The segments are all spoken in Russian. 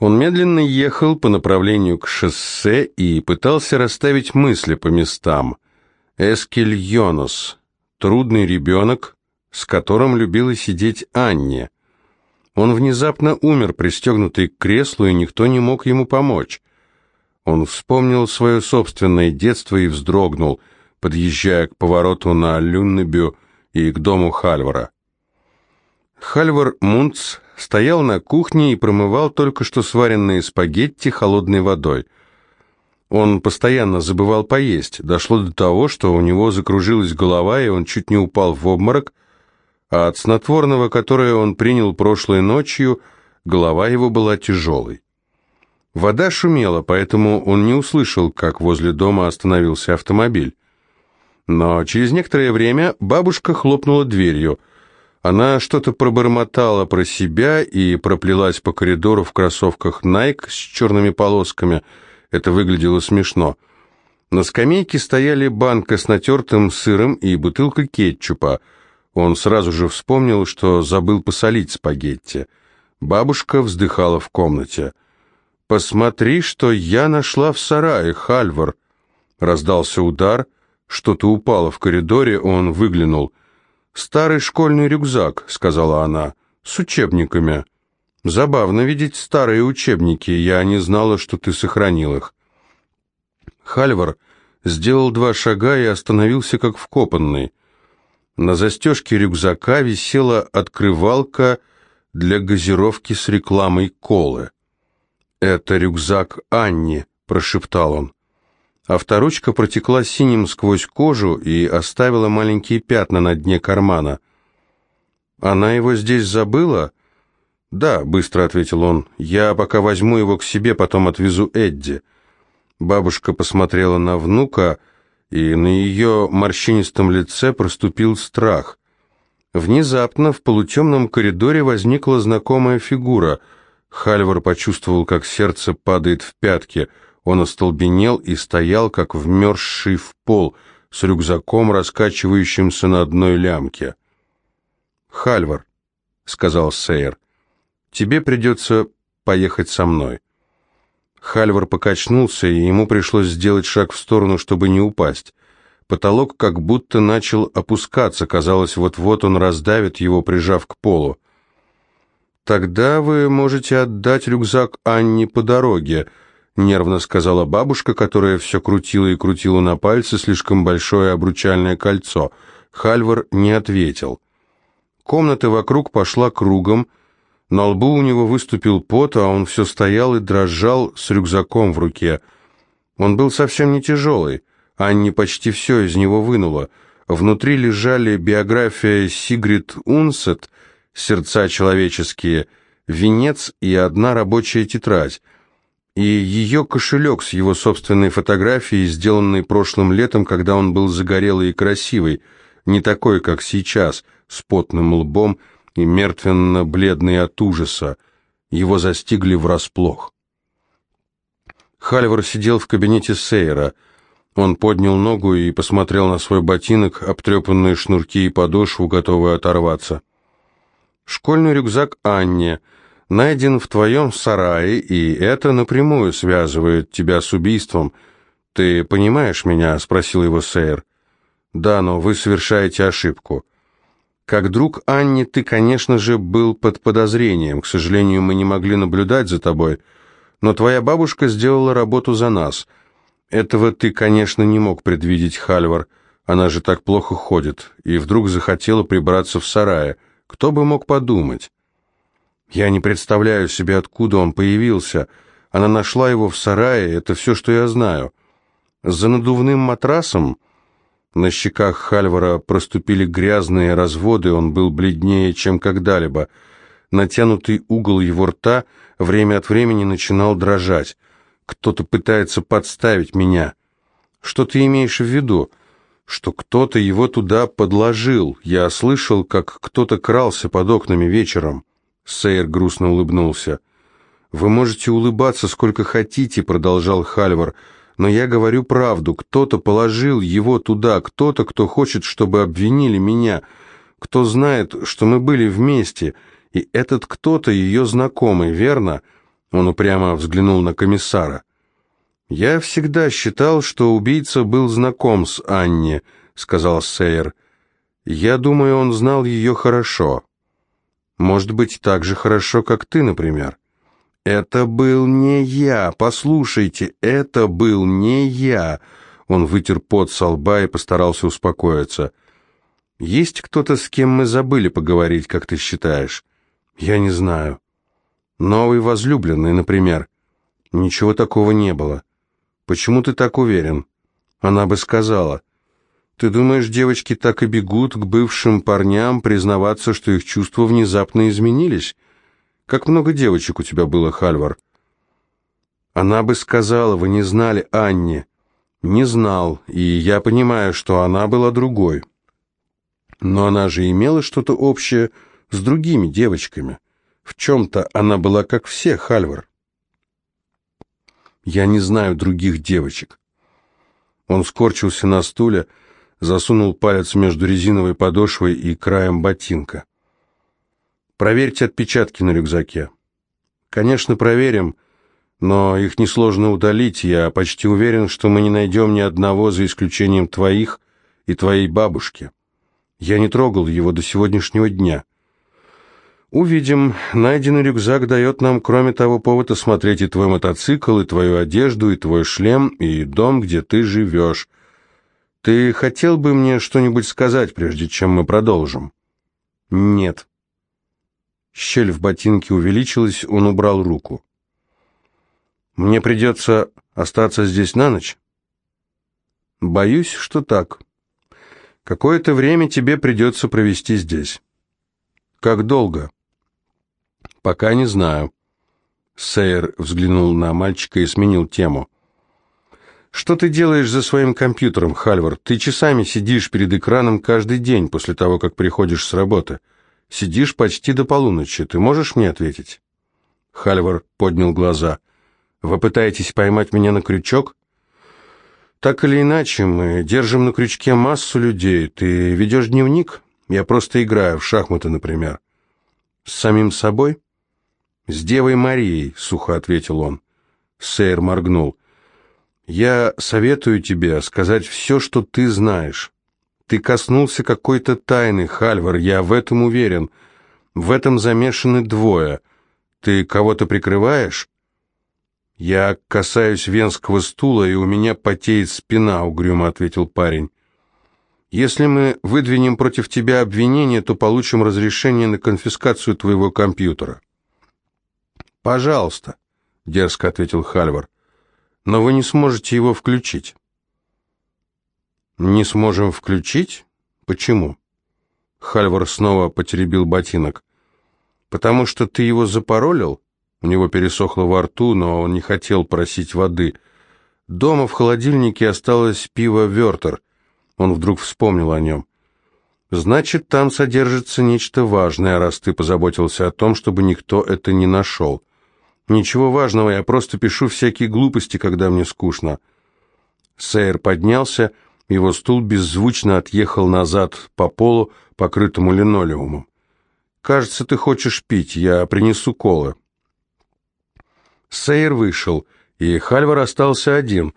Он медленно ехал по направлению к шоссе и пытался расставить мысли по местам. Эскель Йонос, трудный ребенок, с которым любила сидеть Анне. Он внезапно умер, пристегнутый к креслу, и никто не мог ему помочь. Он вспомнил свое собственное детство и вздрогнул, подъезжая к повороту на Люннебю и к дому Хальвара. Хальвар Мунц стоял на кухне и промывал только что сваренные спагетти холодной водой. Он постоянно забывал поесть. Дошло до того, что у него закружилась голова, и он чуть не упал в обморок, а от снотворного, которое он принял прошлой ночью, голова его была тяжелой. Вода шумела, поэтому он не услышал, как возле дома остановился автомобиль. Но через некоторое время бабушка хлопнула дверью. Она что-то пробормотала про себя и проплелась по коридору в кроссовках Nike с черными полосками. Это выглядело смешно. На скамейке стояли банка с натертым сыром и бутылка кетчупа. Он сразу же вспомнил, что забыл посолить спагетти. Бабушка вздыхала в комнате. «Посмотри, что я нашла в сарае, Хальвар!» Раздался удар, что-то упало в коридоре, он выглянул. «Старый школьный рюкзак», — сказала она, — «с учебниками». «Забавно видеть старые учебники, я не знала, что ты сохранил их». Хальвар сделал два шага и остановился как вкопанный. На застежке рюкзака висела открывалка для газировки с рекламой колы. «Это рюкзак Анни», — прошептал он. Авторучка протекла синим сквозь кожу и оставила маленькие пятна на дне кармана. «Она его здесь забыла?» «Да», — быстро ответил он. «Я пока возьму его к себе, потом отвезу Эдди». Бабушка посмотрела на внука, и на ее морщинистом лице проступил страх. Внезапно в полутемном коридоре возникла знакомая фигура — Хальвар почувствовал, как сердце падает в пятки. Он остолбенел и стоял, как вмерзший в пол, с рюкзаком, раскачивающимся на одной лямке. «Хальвар», — сказал Сейер, — «тебе придется поехать со мной». Хальвар покачнулся, и ему пришлось сделать шаг в сторону, чтобы не упасть. Потолок как будто начал опускаться, казалось, вот-вот он раздавит его, прижав к полу. «Тогда вы можете отдать рюкзак Анне по дороге», — нервно сказала бабушка, которая все крутила и крутила на пальце слишком большое обручальное кольцо. Хальвар не ответил. Комната вокруг пошла кругом, на лбу у него выступил пот, а он все стоял и дрожал с рюкзаком в руке. Он был совсем не тяжелый, Анне почти все из него вынула. Внутри лежали биография Сигрид Унсет — сердца человеческие, венец и одна рабочая тетрадь, и ее кошелек с его собственной фотографией, сделанной прошлым летом, когда он был загорелый и красивый, не такой, как сейчас, с потным лбом и мертвенно-бледный от ужаса. Его застигли врасплох. Хальвар сидел в кабинете Сейера. Он поднял ногу и посмотрел на свой ботинок, обтрепанные шнурки и подошву, готовые оторваться. Школьный рюкзак Анне найден в твоем сарае, и это напрямую связывает тебя с убийством. Ты понимаешь меня?» — спросил его Сейер. «Да, но вы совершаете ошибку. Как друг Анни ты, конечно же, был под подозрением. К сожалению, мы не могли наблюдать за тобой, но твоя бабушка сделала работу за нас. Этого ты, конечно, не мог предвидеть, Хальвар. Она же так плохо ходит, и вдруг захотела прибраться в сарае». Кто бы мог подумать? Я не представляю себе, откуда он появился. Она нашла его в сарае, это все, что я знаю. За надувным матрасом на щеках Хальвара проступили грязные разводы, он был бледнее, чем когда-либо. Натянутый угол его рта время от времени начинал дрожать. Кто-то пытается подставить меня. Что ты имеешь в виду? что кто-то его туда подложил. Я слышал, как кто-то крался под окнами вечером. Сейер грустно улыбнулся. «Вы можете улыбаться сколько хотите», — продолжал Хальвар, «но я говорю правду. Кто-то положил его туда, кто-то, кто хочет, чтобы обвинили меня, кто знает, что мы были вместе, и этот кто-то ее знакомый, верно? Он упрямо взглянул на комиссара. «Я всегда считал, что убийца был знаком с Анни», — сказал Сейер. «Я думаю, он знал ее хорошо. Может быть, так же хорошо, как ты, например». «Это был не я, послушайте, это был не я!» Он вытер пот со лба и постарался успокоиться. «Есть кто-то, с кем мы забыли поговорить, как ты считаешь?» «Я не знаю». «Новый возлюбленный, например». «Ничего такого не было». «Почему ты так уверен?» Она бы сказала. «Ты думаешь, девочки так и бегут к бывшим парням признаваться, что их чувства внезапно изменились?» Как много девочек у тебя было, Хальвар?» Она бы сказала, вы не знали Анне. Не знал, и я понимаю, что она была другой. Но она же имела что-то общее с другими девочками. В чем-то она была как все, Хальвар. Я не знаю других девочек. Он скорчился на стуле, засунул палец между резиновой подошвой и краем ботинка. Проверьте отпечатки на рюкзаке. Конечно, проверим, но их несложно удалить. Я почти уверен, что мы не найдем ни одного, за исключением твоих и твоей бабушки. Я не трогал его до сегодняшнего дня. Увидим. Найденный рюкзак дает нам, кроме того, повод осмотреть и твой мотоцикл, и твою одежду, и твой шлем, и дом, где ты живешь. Ты хотел бы мне что-нибудь сказать, прежде чем мы продолжим? Нет. Щель в ботинке увеличилась, он убрал руку. «Мне придется остаться здесь на ночь?» «Боюсь, что так. Какое-то время тебе придется провести здесь». «Как долго?» «Пока не знаю». Сейер взглянул на мальчика и сменил тему. «Что ты делаешь за своим компьютером, Хальвард? Ты часами сидишь перед экраном каждый день после того, как приходишь с работы». Сидишь почти до полуночи. Ты можешь мне ответить?» Хальвар поднял глаза. «Вы пытаетесь поймать меня на крючок?» «Так или иначе, мы держим на крючке массу людей. Ты ведешь дневник? Я просто играю в шахматы, например». «С самим собой?» «С Девой Марией», — сухо ответил он. Сейр моргнул. «Я советую тебе сказать все, что ты знаешь. Ты коснулся какой-то тайны, Хальвар, я в этом уверен. В этом замешаны двое. Ты кого-то прикрываешь? Я касаюсь венского стула, и у меня потеет спина, угрюмо ответил парень. Если мы выдвинем против тебя обвинение, то получим разрешение на конфискацию твоего компьютера. Пожалуйста, дерзко ответил Хальвар. Но вы не сможете его включить. «Не сможем включить? Почему?» Хальвар снова потеребил ботинок. «Потому что ты его запоролил?» У него пересохло во рту, но он не хотел просить воды. Дома в холодильнике осталось пиво «Вертер». Он вдруг вспомнил о нем. «Значит, там содержится нечто важное, раз ты позаботился о том, чтобы никто это не нашел. Ничего важного, я просто пишу всякие глупости, когда мне скучно». Сейер поднялся его стул беззвучно отъехал назад по полу, покрытому линолеумом. «Кажется, ты хочешь пить. Я принесу колы». Сейер вышел, и Хальвар остался один.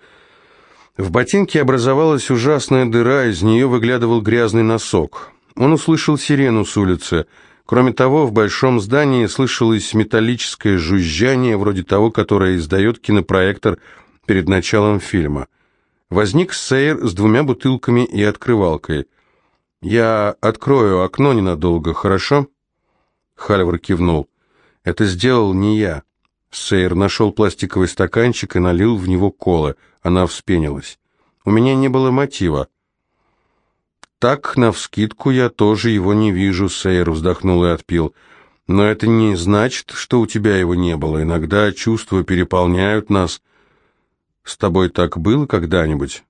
В ботинке образовалась ужасная дыра, из нее выглядывал грязный носок. Он услышал сирену с улицы. Кроме того, в большом здании слышалось металлическое жужжание, вроде того, которое издает кинопроектор перед началом фильма. Возник Сейер с двумя бутылками и открывалкой. «Я открою окно ненадолго, хорошо?» Хальвар кивнул. «Это сделал не я». Сейер нашел пластиковый стаканчик и налил в него колы. Она вспенилась. «У меня не было мотива». «Так, навскидку, я тоже его не вижу», — Сейер вздохнул и отпил. «Но это не значит, что у тебя его не было. Иногда чувства переполняют нас». «С тобой так было когда-нибудь?»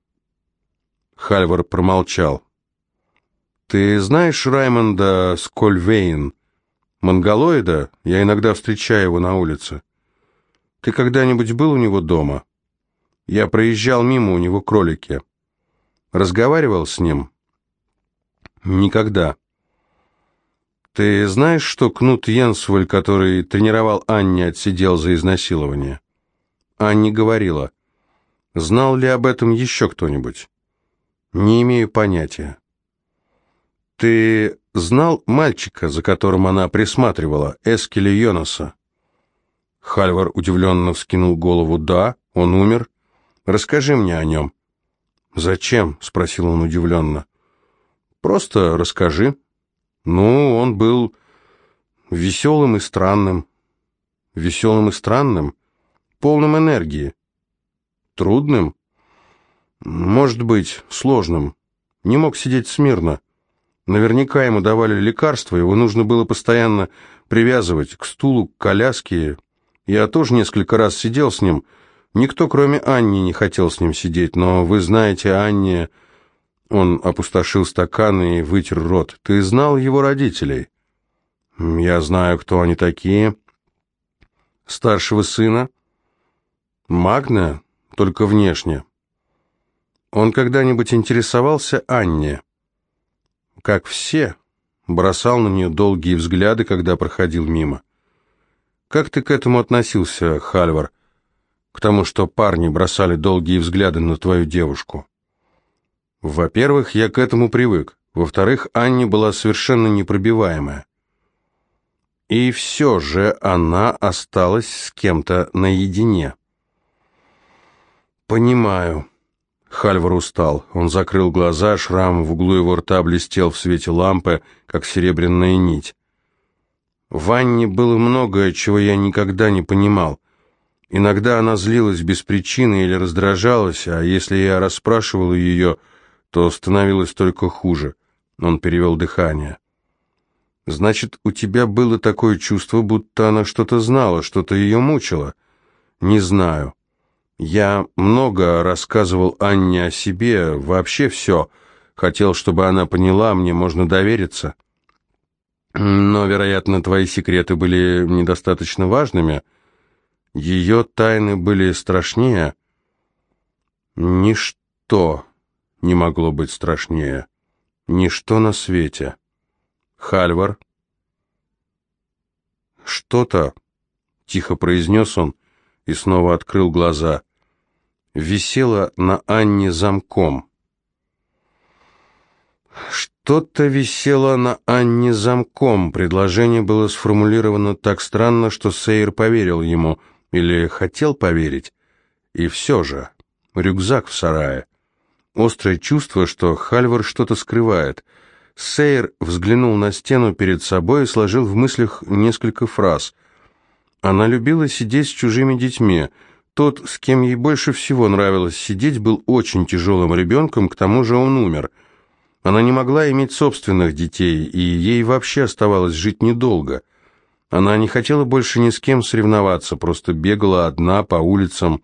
Хальвар промолчал. «Ты знаешь Раймонда Скольвейн? Монголоида? Я иногда встречаю его на улице. Ты когда-нибудь был у него дома? Я проезжал мимо, у него кролики. Разговаривал с ним?» «Никогда». Ты знаешь, что Кнут Йенсваль, который тренировал Анни, отсидел за изнасилование? Анни говорила. Знал ли об этом еще кто-нибудь? Не имею понятия. Ты знал мальчика, за которым она присматривала, Эскеля Йонаса? Хальвар удивленно вскинул голову. Да, он умер. Расскажи мне о нем. Зачем? Спросил он удивленно. Просто расскажи. Ну, он был веселым и странным. Веселым и странным? Полным энергии. Трудным? Может быть, сложным. Не мог сидеть смирно. Наверняка ему давали лекарства, его нужно было постоянно привязывать к стулу, к коляске. Я тоже несколько раз сидел с ним. Никто, кроме Анни, не хотел с ним сидеть, но вы знаете, Анне... Он опустошил стакан и вытер рот. «Ты знал его родителей?» «Я знаю, кто они такие». «Старшего сына?» «Магна, только внешне». «Он когда-нибудь интересовался Анне?» «Как все», бросал на нее долгие взгляды, когда проходил мимо. «Как ты к этому относился, Хальвар? К тому, что парни бросали долгие взгляды на твою девушку?» Во-первых, я к этому привык. Во-вторых, Анни была совершенно непробиваемая. И все же она осталась с кем-то наедине. «Понимаю». Хальвар устал. Он закрыл глаза, шрам в углу его рта блестел в свете лампы, как серебряная нить. В Анне было многое, чего я никогда не понимал. Иногда она злилась без причины или раздражалась, а если я расспрашивал ее то становилось только хуже. Он перевел дыхание. «Значит, у тебя было такое чувство, будто она что-то знала, что-то ее мучило?» «Не знаю. Я много рассказывал Анне о себе, вообще все. Хотел, чтобы она поняла, мне можно довериться. Но, вероятно, твои секреты были недостаточно важными. Ее тайны были страшнее. Ничто не могло быть страшнее. Ничто на свете. Хальвар. Что-то, тихо произнес он и снова открыл глаза, висело на Анне замком. Что-то висело на Анне замком. Предложение было сформулировано так странно, что Сейер поверил ему, или хотел поверить. И все же, рюкзак в сарае. Острое чувство, что Хальвар что-то скрывает. Сейр взглянул на стену перед собой и сложил в мыслях несколько фраз. Она любила сидеть с чужими детьми. Тот, с кем ей больше всего нравилось сидеть, был очень тяжелым ребенком, к тому же он умер. Она не могла иметь собственных детей, и ей вообще оставалось жить недолго. Она не хотела больше ни с кем соревноваться, просто бегала одна по улицам.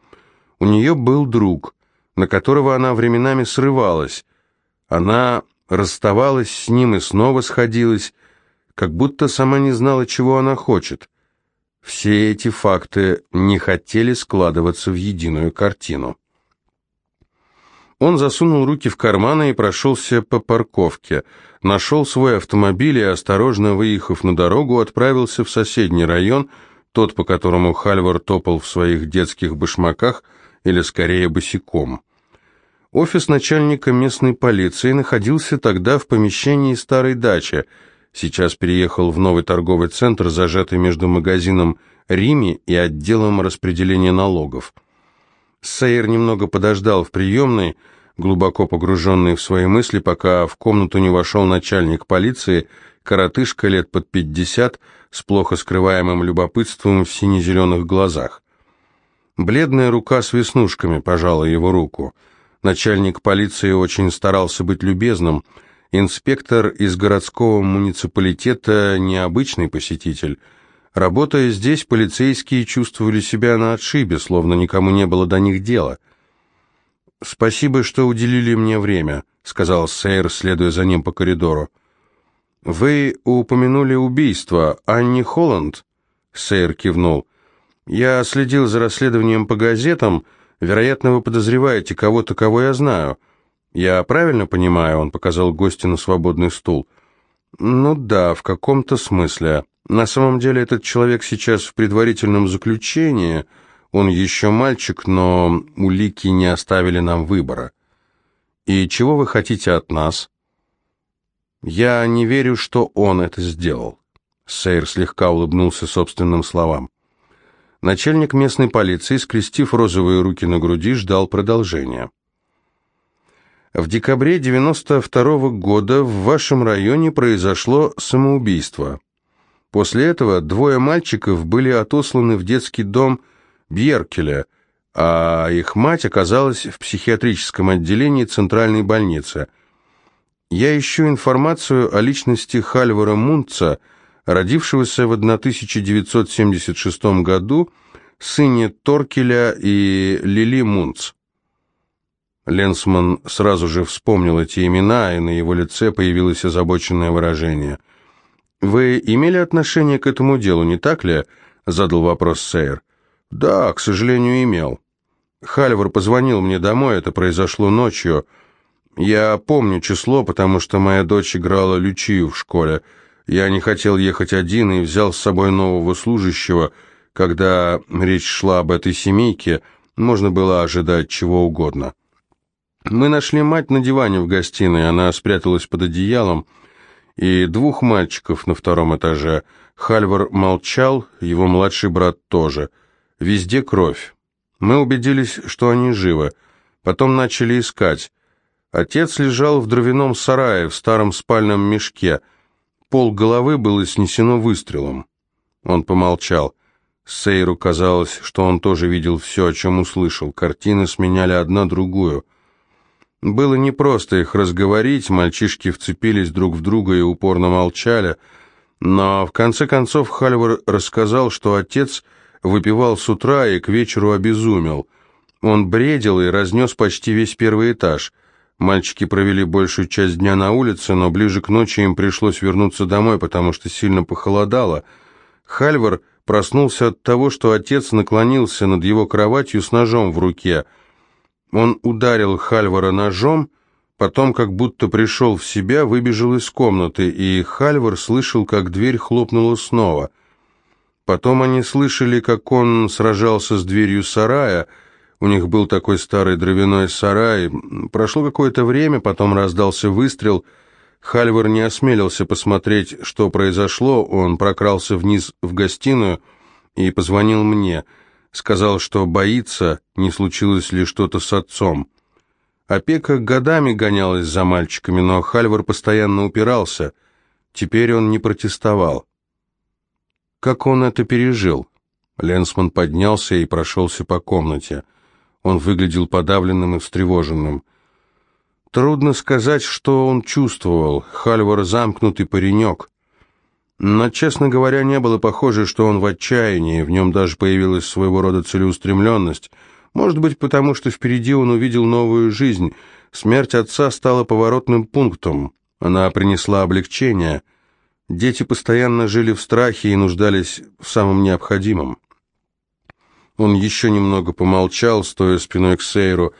У нее был друг на которого она временами срывалась. Она расставалась с ним и снова сходилась, как будто сама не знала, чего она хочет. Все эти факты не хотели складываться в единую картину. Он засунул руки в карманы и прошелся по парковке, нашел свой автомобиль и, осторожно выехав на дорогу, отправился в соседний район, тот, по которому Хальвар топал в своих детских башмаках, или скорее босиком. Офис начальника местной полиции находился тогда в помещении старой дачи, сейчас переехал в новый торговый центр, зажатый между магазином «Рими» и отделом распределения налогов. Сейер немного подождал в приемной, глубоко погруженный в свои мысли, пока в комнату не вошел начальник полиции, коротышка лет под пятьдесят, с плохо скрываемым любопытством в сине-зеленых глазах. Бледная рука с веснушками пожала его руку. Начальник полиции очень старался быть любезным. Инспектор из городского муниципалитета необычный посетитель. Работая здесь, полицейские чувствовали себя на отшибе, словно никому не было до них дела. «Спасибо, что уделили мне время», — сказал Сейр, следуя за ним по коридору. «Вы упомянули убийство Анни Холланд?» Сейр кивнул. Я следил за расследованием по газетам. Вероятно, вы подозреваете кого-то, кого я знаю. Я правильно понимаю, он показал гостю на свободный стул. Ну да, в каком-то смысле. На самом деле этот человек сейчас в предварительном заключении. Он еще мальчик, но улики не оставили нам выбора. И чего вы хотите от нас? Я не верю, что он это сделал. Сейр слегка улыбнулся собственным словам. Начальник местной полиции, скрестив розовые руки на груди, ждал продолжения. В декабре 92 -го года в вашем районе произошло самоубийство. После этого двое мальчиков были отосланы в детский дом Бьеркеля, а их мать оказалась в психиатрическом отделении центральной больницы. Я ищу информацию о личности Хальвара Мунца, родившегося в 1976 году, сыне Торкеля и Лили Мунц. Ленсман сразу же вспомнил эти имена, и на его лице появилось озабоченное выражение. «Вы имели отношение к этому делу, не так ли?» — задал вопрос Сейер. «Да, к сожалению, имел. Хальвар позвонил мне домой, это произошло ночью. Я помню число, потому что моя дочь играла лючию в школе. Я не хотел ехать один и взял с собой нового служащего. Когда речь шла об этой семейке, можно было ожидать чего угодно». Мы нашли мать на диване в гостиной, она спряталась под одеялом, и двух мальчиков на втором этаже. Хальвар молчал, его младший брат тоже. Везде кровь. Мы убедились, что они живы. Потом начали искать. Отец лежал в дровяном сарае в старом спальном мешке. Пол головы было снесено выстрелом. Он помолчал. Сейру казалось, что он тоже видел все, о чем услышал. Картины сменяли одна другую. Было непросто их разговорить, мальчишки вцепились друг в друга и упорно молчали, но в конце концов Хальвар рассказал, что отец выпивал с утра и к вечеру обезумел. Он бредил и разнес почти весь первый этаж. Мальчики провели большую часть дня на улице, но ближе к ночи им пришлось вернуться домой, потому что сильно похолодало. Хальвар проснулся от того, что отец наклонился над его кроватью с ножом в руке – он ударил Хальвара ножом, потом, как будто пришел в себя, выбежал из комнаты, и Хальвар слышал, как дверь хлопнула снова. Потом они слышали, как он сражался с дверью сарая, у них был такой старый дровяной сарай. Прошло какое-то время, потом раздался выстрел. Хальвар не осмелился посмотреть, что произошло, он прокрался вниз в гостиную и позвонил мне — Сказал, что боится, не случилось ли что-то с отцом. Опека годами гонялась за мальчиками, но Хальвар постоянно упирался. Теперь он не протестовал. Как он это пережил? Ленсман поднялся и прошелся по комнате. Он выглядел подавленным и встревоженным. Трудно сказать, что он чувствовал. Хальвар замкнутый паренек. Но, честно говоря, не было похоже, что он в отчаянии, в нем даже появилась своего рода целеустремленность. Может быть, потому что впереди он увидел новую жизнь. Смерть отца стала поворотным пунктом. Она принесла облегчение. Дети постоянно жили в страхе и нуждались в самом необходимом. Он еще немного помолчал, стоя спиной к Сейру,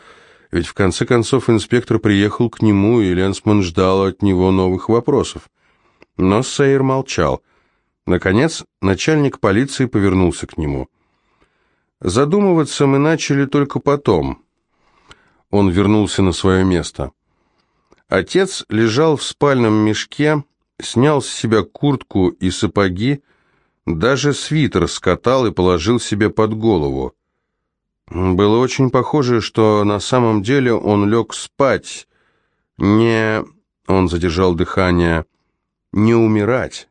ведь в конце концов инспектор приехал к нему, и Ленсман ждал от него новых вопросов. Но Сейер молчал. Наконец, начальник полиции повернулся к нему. Задумываться мы начали только потом. Он вернулся на свое место. Отец лежал в спальном мешке, снял с себя куртку и сапоги, даже свитер скатал и положил себе под голову. Было очень похоже, что на самом деле он лег спать. Не... Он задержал дыхание не умирать.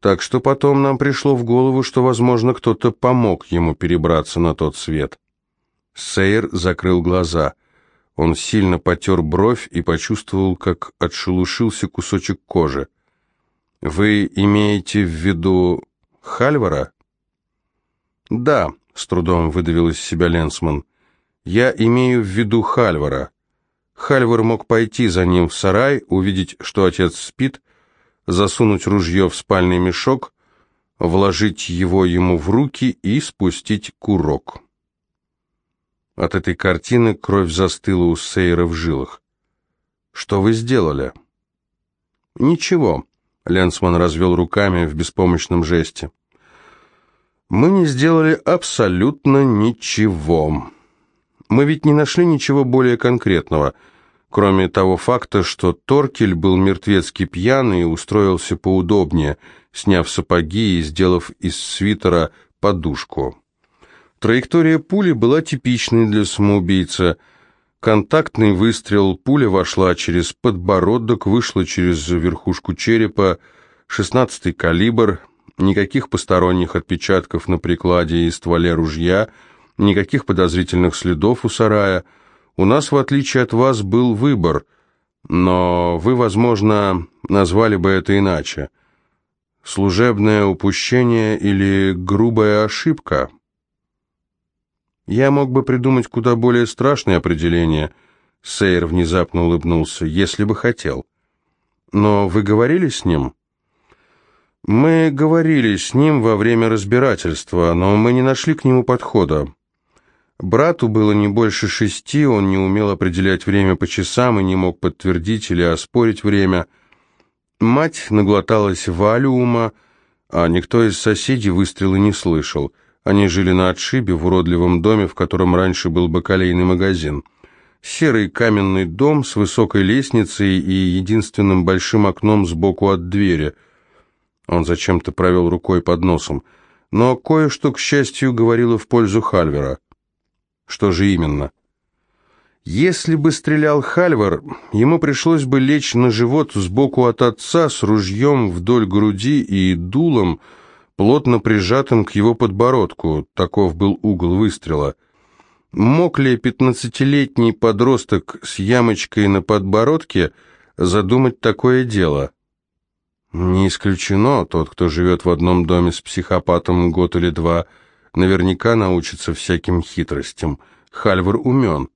Так что потом нам пришло в голову, что, возможно, кто-то помог ему перебраться на тот свет. Сейер закрыл глаза. Он сильно потер бровь и почувствовал, как отшелушился кусочек кожи. «Вы имеете в виду Хальвара?» «Да», — с трудом выдавил из себя Ленсман. «Я имею в виду Хальвара. Хальвар мог пойти за ним в сарай, увидеть, что отец спит, засунуть ружье в спальный мешок, вложить его ему в руки и спустить курок. От этой картины кровь застыла у Сейра в жилах. «Что вы сделали?» Ничего. Ленсман развел руками в беспомощном жесте. Мы не сделали абсолютно ничего. Мы ведь не нашли ничего более конкретного, кроме того факта, что Торкель был мертвецки пьяный и устроился поудобнее, сняв сапоги и сделав из свитера подушку. Траектория пули была типичной для самоубийцы. Контактный выстрел, пуля вошла через подбородок, вышла через верхушку черепа, шестнадцатый калибр, никаких посторонних отпечатков на прикладе и стволе ружья, никаких подозрительных следов у сарая. У нас, в отличие от вас, был выбор, но вы, возможно, назвали бы это иначе. Служебное упущение или грубая ошибка? Я мог бы придумать куда более страшное определение. Сейр внезапно улыбнулся, если бы хотел. Но вы говорили с ним? Мы говорили с ним во время разбирательства, но мы не нашли к нему подхода. Брату было не больше шести, он не умел определять время по часам и не мог подтвердить или оспорить время. Мать наглоталась валиума, а никто из соседей выстрела не слышал. Они жили на отшибе в уродливом доме, в котором раньше был бакалейный магазин. Серый каменный дом с высокой лестницей и единственным большим окном сбоку от двери. Он зачем-то провел рукой под носом. Но кое-что, к счастью, говорило в пользу Хальвера. Что же именно? Если бы стрелял Хальвар, ему пришлось бы лечь на живот сбоку от отца с ружьем вдоль груди и дулом, плотно прижатым к его подбородку, таков был угол выстрела. Мог ли пятнадцатилетний подросток с ямочкой на подбородке задумать такое дело? Не исключено, тот, кто живет в одном доме с психопатом год или два, наверняка научится всяким хитростям. Хальвар умен.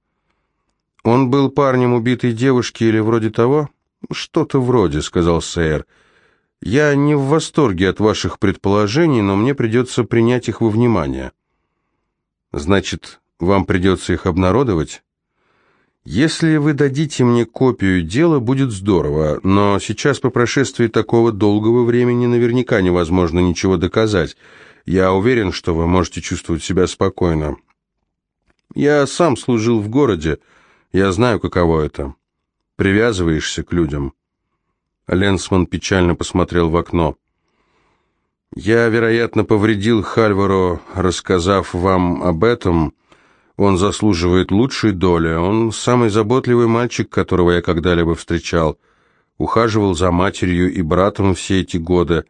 Он был парнем убитой девушки или вроде того? Что-то вроде, сказал Сейер. Я не в восторге от ваших предположений, но мне придется принять их во внимание. Значит, вам придется их обнародовать? Если вы дадите мне копию дела, будет здорово, но сейчас по прошествии такого долгого времени наверняка невозможно ничего доказать. Я уверен, что вы можете чувствовать себя спокойно. Я сам служил в городе, я знаю, каково это. Привязываешься к людям. Ленсман печально посмотрел в окно. «Я, вероятно, повредил Хальвару, рассказав вам об этом. Он заслуживает лучшей доли. Он самый заботливый мальчик, которого я когда-либо встречал. Ухаживал за матерью и братом все эти годы.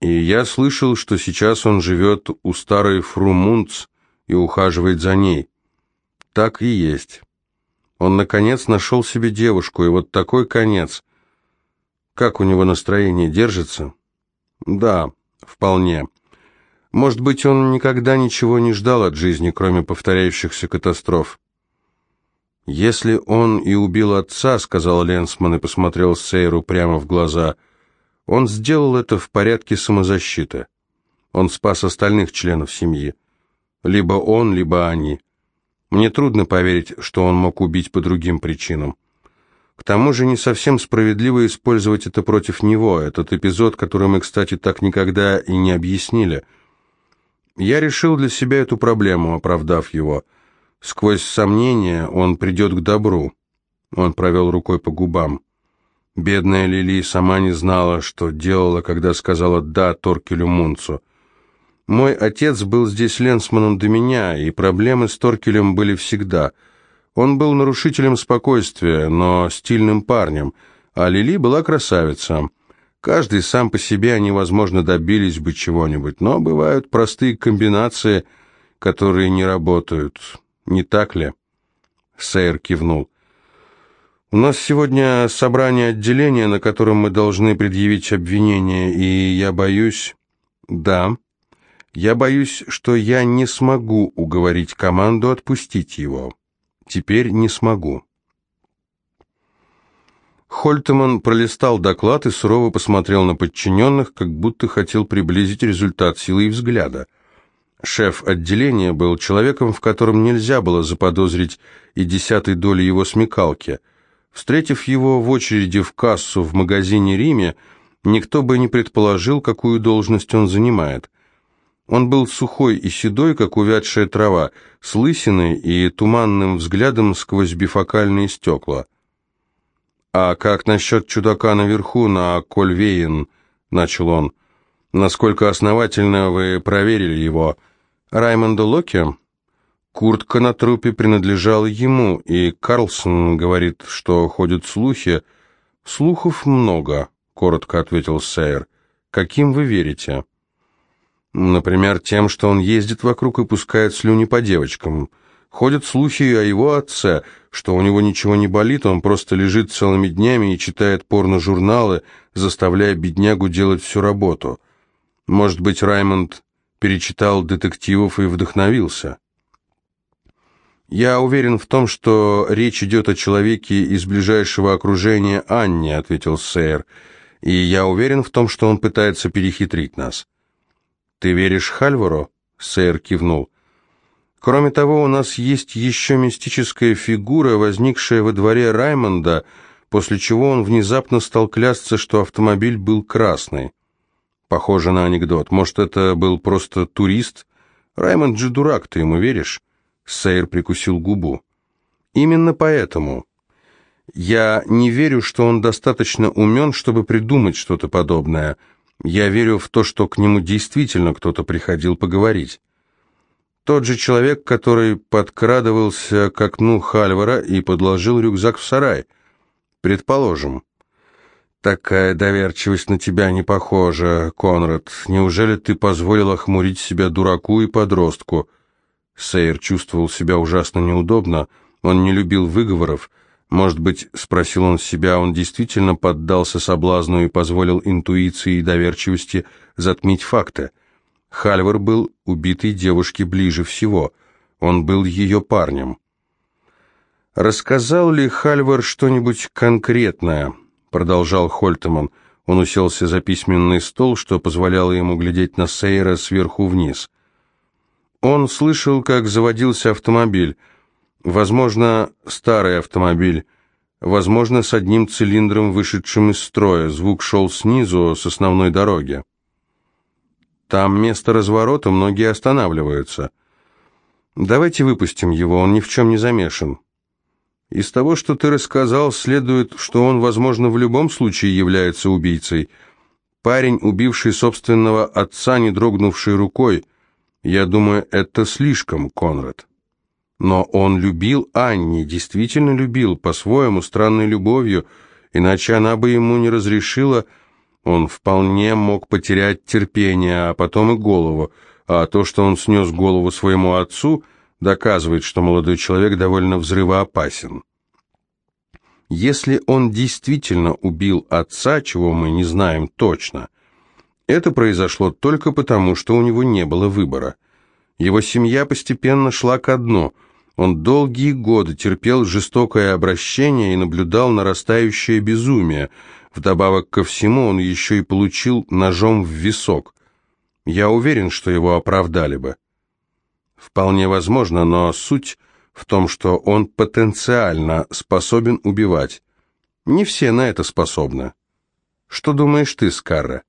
И я слышал, что сейчас он живет у старой Фрумунц и ухаживает за ней. Так и есть. Он, наконец, нашел себе девушку, и вот такой конец. Как у него настроение держится? Да, вполне. Может быть, он никогда ничего не ждал от жизни, кроме повторяющихся катастроф. «Если он и убил отца», — сказал Ленсман и посмотрел Сейру прямо в глаза, — «он сделал это в порядке самозащиты. Он спас остальных членов семьи. Либо он, либо они. Мне трудно поверить, что он мог убить по другим причинам. К тому же не совсем справедливо использовать это против него, этот эпизод, который мы, кстати, так никогда и не объяснили. Я решил для себя эту проблему, оправдав его. Сквозь сомнения он придет к добру. Он провел рукой по губам. Бедная Лили сама не знала, что делала, когда сказала «да» Торкелю Мунцу. Мой отец был здесь ленсманом до меня, и проблемы с Торкелем были всегда – он был нарушителем спокойствия, но стильным парнем, а Лили была красавица. Каждый сам по себе они, возможно, добились бы чего-нибудь, но бывают простые комбинации, которые не работают. Не так ли? Сейр кивнул. У нас сегодня собрание отделения, на котором мы должны предъявить обвинение, и я боюсь... Да. Я боюсь, что я не смогу уговорить команду отпустить его. Теперь не смогу. Хольтеман пролистал доклад и сурово посмотрел на подчиненных, как будто хотел приблизить результат силы и взгляда. Шеф отделения был человеком, в котором нельзя было заподозрить и десятой доли его смекалки. Встретив его в очереди в кассу в магазине Риме, никто бы не предположил, какую должность он занимает. Он был сухой и седой, как увядшая трава, с лысиной и туманным взглядом сквозь бифокальные стекла. «А как насчет чудака наверху, на Кольвейн?» — начал он. «Насколько основательно вы проверили его?» «Раймонда Локи?» Куртка на трупе принадлежала ему, и Карлсон говорит, что ходят слухи. «Слухов много», — коротко ответил Сейер. «Каким вы верите?» «Например, тем, что он ездит вокруг и пускает слюни по девочкам. Ходят слухи о его отце, что у него ничего не болит, он просто лежит целыми днями и читает порно-журналы, заставляя беднягу делать всю работу. Может быть, Раймонд перечитал детективов и вдохновился?» «Я уверен в том, что речь идет о человеке из ближайшего окружения Анни», — ответил сэр. «И я уверен в том, что он пытается перехитрить нас». «Ты веришь Хальвару?» — сэр кивнул. «Кроме того, у нас есть еще мистическая фигура, возникшая во дворе Раймонда, после чего он внезапно стал клясться, что автомобиль был красный. Похоже на анекдот. Может, это был просто турист? Раймонд же дурак, ты ему веришь?» Сейр прикусил губу. «Именно поэтому. Я не верю, что он достаточно умен, чтобы придумать что-то подобное. Я верю в то, что к нему действительно кто-то приходил поговорить. Тот же человек, который подкрадывался к окну Хальвара и подложил рюкзак в сарай. Предположим. Такая доверчивость на тебя не похожа, Конрад. Неужели ты позволил охмурить себя дураку и подростку?» Сейер чувствовал себя ужасно неудобно, он не любил выговоров. Может быть, спросил он себя, он действительно поддался соблазну и позволил интуиции и доверчивости затмить факты. Хальвар был убитой девушке ближе всего. Он был ее парнем. «Рассказал ли Хальвар что-нибудь конкретное?» Продолжал Хольтеман. Он уселся за письменный стол, что позволяло ему глядеть на Сейра сверху вниз. Он слышал, как заводился автомобиль. Возможно, старый автомобиль. Возможно, с одним цилиндром, вышедшим из строя. Звук шел снизу, с основной дороги. Там место разворота, многие останавливаются. Давайте выпустим его, он ни в чем не замешан. Из того, что ты рассказал, следует, что он, возможно, в любом случае является убийцей. Парень, убивший собственного отца, не дрогнувший рукой – я думаю, это слишком, Конрад. Но он любил Анни, действительно любил, по-своему, странной любовью, иначе она бы ему не разрешила. Он вполне мог потерять терпение, а потом и голову. А то, что он снес голову своему отцу, доказывает, что молодой человек довольно взрывоопасен. Если он действительно убил отца, чего мы не знаем точно – это произошло только потому, что у него не было выбора. Его семья постепенно шла ко дну. Он долгие годы терпел жестокое обращение и наблюдал нарастающее безумие. Вдобавок ко всему он еще и получил ножом в висок. Я уверен, что его оправдали бы. Вполне возможно, но суть в том, что он потенциально способен убивать. Не все на это способны. Что думаешь ты, Скарра?